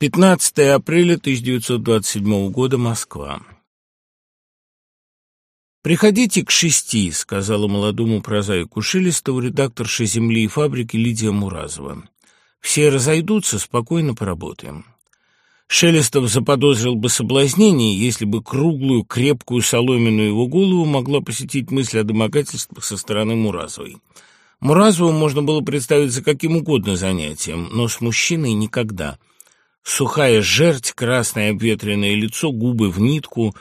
15 апреля 1927 года, Москва. «Приходите к шести», — сказала молодому прозаику Шелестову редакторша «Земли и фабрики» Лидия Муразова. «Все разойдутся, спокойно поработаем». Шелестов заподозрил бы соблазнение, если бы круглую, крепкую, соломенную его голову могла посетить мысль о домогательствах со стороны Муразовой. Муразову можно было представить за каким угодно занятием, но с мужчиной никогда — Сухая жерть, красное обветренное лицо, губы в нитку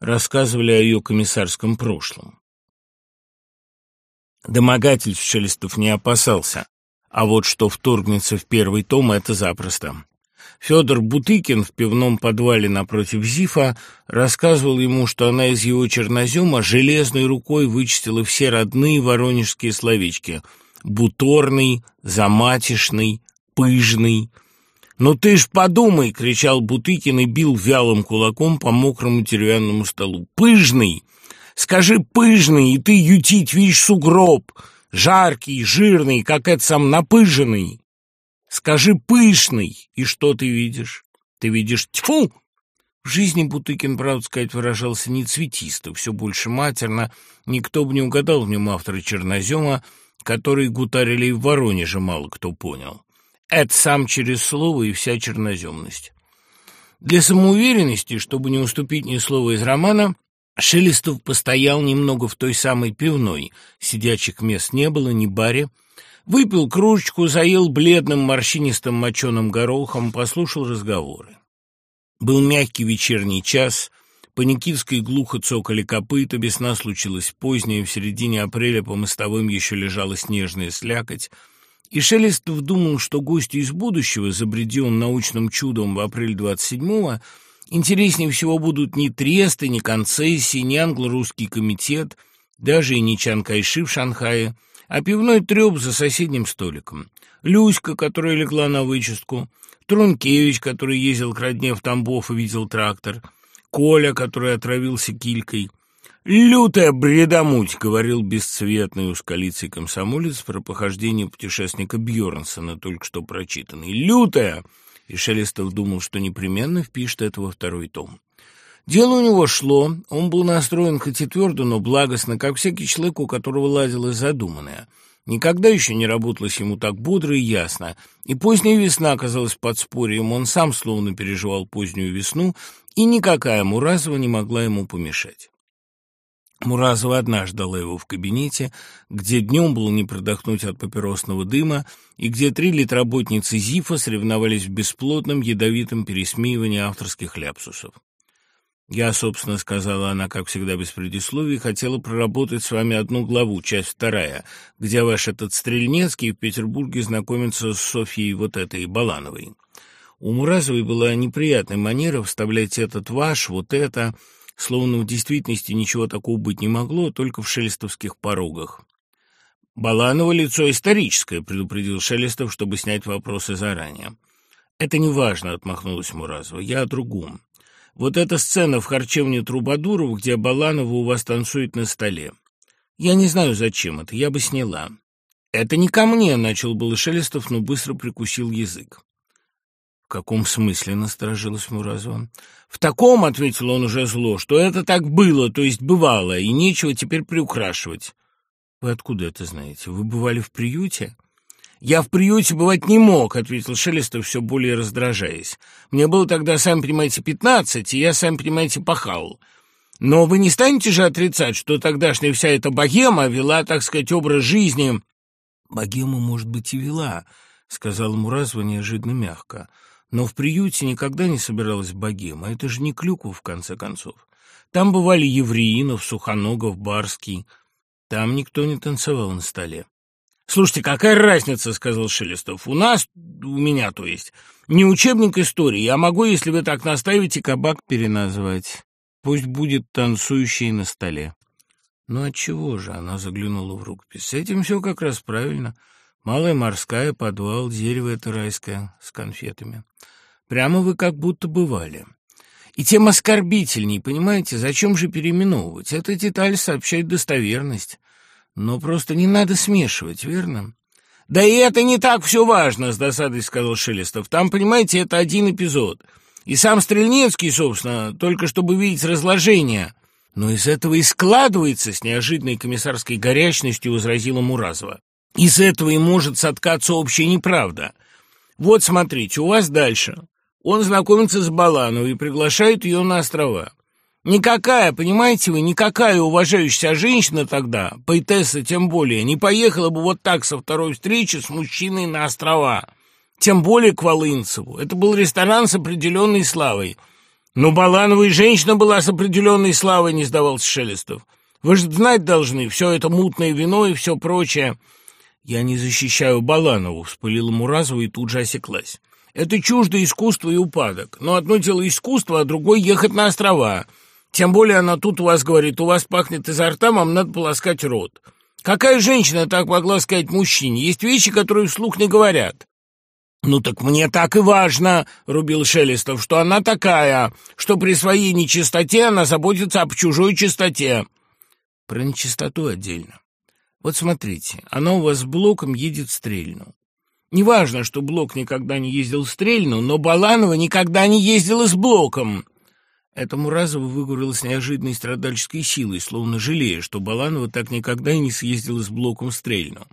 рассказывали о ее комиссарском прошлом. Домогательств Шелестов не опасался, а вот что вторгнется в первый том — это запросто. Федор Бутыкин в пивном подвале напротив Зифа рассказывал ему, что она из его чернозема железной рукой вычистила все родные воронежские словечки — буторный, заматишный, пыжный — «Ну ты ж подумай!» — кричал Бутыкин и бил вялым кулаком по мокрому деревянному столу. «Пыжный! Скажи пыжный, и ты ютить видишь сугроб! Жаркий, жирный, как это сам напыженный! Скажи пышный, и что ты видишь? Ты видишь тьфу!» В жизни Бутыкин, правда сказать, выражался не цветисто, все больше матерно. Никто бы не угадал в нем автора чернозема, который гутарили и в Воронеже мало кто понял. Это сам через слово и вся черноземность. Для самоуверенности, чтобы не уступить ни слова из романа, Шелестов постоял немного в той самой пивной, сидячих мест не было, ни баре, выпил кружечку, заел бледным морщинистым моченым горохом, послушал разговоры. Был мягкий вечерний час, по Никитской глухо цокали копыта, весна случилась поздняя, в середине апреля по мостовым еще лежала снежная слякоть, и Шелестов думал, что гости из будущего, забреди он научным чудом в апрель 27-го, интереснее всего будут не тресты, не концессии, не англо-русский комитет, даже и не Чан Кайши в Шанхае, а пивной треп за соседним столиком. Люська, которая легла на вычистку, Трункевич, который ездил к родне в Тамбов и видел трактор, Коля, который отравился килькой — «Лютая бредомуть», — говорил бесцветный ускалицый комсомолец про похождение путешественника Бьернсона, только что прочитанный. «Лютая!» И Шелестов думал, что непременно впишет это во второй том. Дело у него шло, он был настроен хоть и твердо, но благостно, как всякий человек, у которого ладилось задуманное. Никогда еще не работалось ему так бодро и ясно, и поздняя весна оказалась подспорьем, он сам словно переживал позднюю весну, и никакая Муразова не могла ему помешать. Муразова одна ждала его в кабинете, где днем было не продохнуть от папиросного дыма, и где три литработницы ЗИФа соревновались в бесплотном, ядовитом пересмеивании авторских ляпсусов. «Я, собственно, — сказала она, как всегда без предисловий, — хотела проработать с вами одну главу, часть вторая, где ваш этот Стрельнецкий в Петербурге знакомится с Софьей вот этой Балановой. У Муразовой была неприятная манера вставлять этот ваш, вот это словно в действительности ничего такого быть не могло, только в шелестовских порогах. «Баланово лицо историческое», — предупредил Шелестов, чтобы снять вопросы заранее. «Это не важно», — отмахнулась Муразова. «Я о другом. Вот эта сцена в харчевне Трубадуров, где Баланова у вас танцует на столе. Я не знаю, зачем это, я бы сняла». «Это не ко мне», — начал было Шелестов, но быстро прикусил язык. «В каком смысле?» — насторожилась Муразова. «В таком», — ответил он уже зло, — «что это так было, то есть бывало, и нечего теперь приукрашивать». «Вы откуда это знаете? Вы бывали в приюте?» «Я в приюте бывать не мог», — ответил Шелестов, все более раздражаясь. «Мне было тогда, сами понимаете, пятнадцать, и я, сами понимаете, пахал. Но вы не станете же отрицать, что тогдашняя вся эта богема вела, так сказать, образ жизни...» «Богема, может быть, и вела», — сказала Муразова неожиданно мягко. Но в приюте никогда не собиралась богема. Это же не Клюква, в конце концов. Там бывали Евреинов, Сухоногов, Барский. Там никто не танцевал на столе. «Слушайте, какая разница?» — сказал Шелестов. «У нас, у меня, то есть, не учебник истории. Я могу, если вы так настаиваете, кабак переназвать. Пусть будет танцующий на столе». «Ну, отчего же?» — она заглянула в рукопись. «С этим все как раз правильно. Малая морская, подвал, дерево это райское, с конфетами. Прямо вы как будто бывали. И тем оскорбительней, понимаете, зачем же переименовывать? Эта деталь сообщает достоверность. Но просто не надо смешивать, верно? «Да и это не так все важно», — с досадой сказал Шелестов. «Там, понимаете, это один эпизод. И сам Стрельнецкий, собственно, только чтобы видеть разложение». «Но из этого и складывается», — с неожиданной комиссарской горячностью возразила Муразова. «Из этого и может соткаться общая неправда. Вот, смотрите, у вас дальше. Он знакомится с Балановой и приглашает ее на острова. Никакая, понимаете вы, никакая уважающая женщина тогда, поэтесса тем более, не поехала бы вот так со второй встречи с мужчиной на острова. Тем более к Волынцеву. Это был ресторан с определенной славой. Но Баланова и женщина была с определенной славой, не сдавался Шелестов. Вы же знать должны, все это мутное вино и все прочее. Я не защищаю Баланову, вспылила Муразова и тут же осеклась. Это чуждо искусство и упадок. Но одно дело искусство, а другое ехать на острова. Тем более она тут у вас говорит, у вас пахнет изо рта, вам надо полоскать рот. Какая женщина так могла сказать мужчине? Есть вещи, которые вслух не говорят. «Ну так мне так и важно», — рубил Шелестов, «что она такая, что при своей нечистоте она заботится об чужой чистоте». Про нечистоту отдельно. Вот смотрите, она у вас Блоком едет Стрельну. Неважно, что Блок никогда не ездил Стрельну, но Баланова никогда не ездила с Блоком. Этому Муразова выговорила с неожиданной страдальческой силой, словно жалея, что Баланова так никогда и не съездила с блоком Стрельну.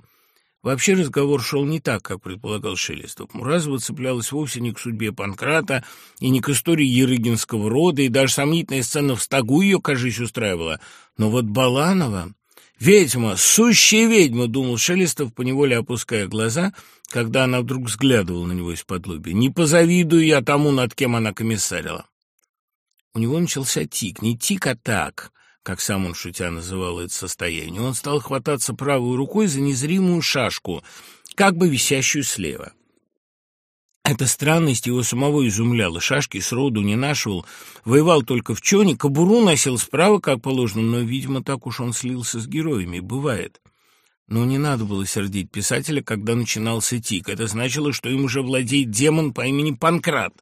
Вообще разговор шел не так, как предполагал Шелестов. Муразова цеплялась вовсе не к судьбе Панкрата и не к истории Ерыгинского рода, и даже сомнительная сцена в стогу ее, кажись, устраивала. Но вот Баланова... «Ведьма, сущая ведьма!» — думал Шелестов, поневоле опуская глаза, когда она вдруг взглядывала на него из-под лоби. «Не позавидую я тому, над кем она комиссарила». У него начался тик, не тик, а так, как сам он шутя называл это состояние. Он стал хвататься правой рукой за незримую шашку, как бы висящую слева. Эта странность его самого изумляла. Шашки сроду не нашел, воевал только в чоне, кобуру носил справа, как положено, но, видимо, так уж он слился с героями. Бывает. Но не надо было сердить писателя, когда начинался тик. Это значило, что им уже владеет демон по имени Панкрат.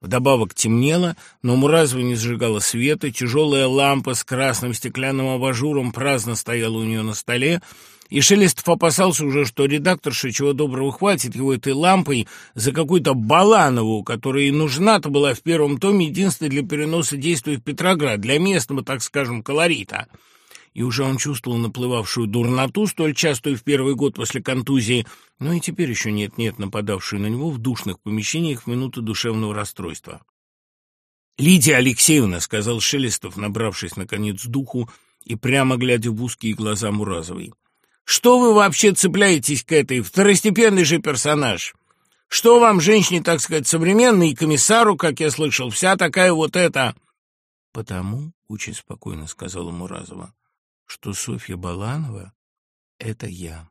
Вдобавок темнело, но Муразова не сжигала света, тяжелая лампа с красным стеклянным абажуром праздно стояла у нее на столе, и Шелестов опасался уже, что редакторша чего доброго хватит его этой лампой за какую-то Баланову, которая и нужна-то была в первом томе единственной для переноса действий в Петроград, для местного, так скажем, колорита и уже он чувствовал наплывавшую дурноту, столь частую в первый год после контузии, но и теперь еще нет-нет нападавшую на него в душных помещениях в минуты душевного расстройства. «Лидия Алексеевна», — сказал Шелестов, набравшись, наконец, духу и прямо глядя в узкие глаза Муразовой, «что вы вообще цепляетесь к этой второстепенный же персонаж? Что вам, женщине, так сказать, современной, и комиссару, как я слышал, вся такая вот эта...» «Потому», — очень спокойно сказала Муразова, что Софья Баланова — это я.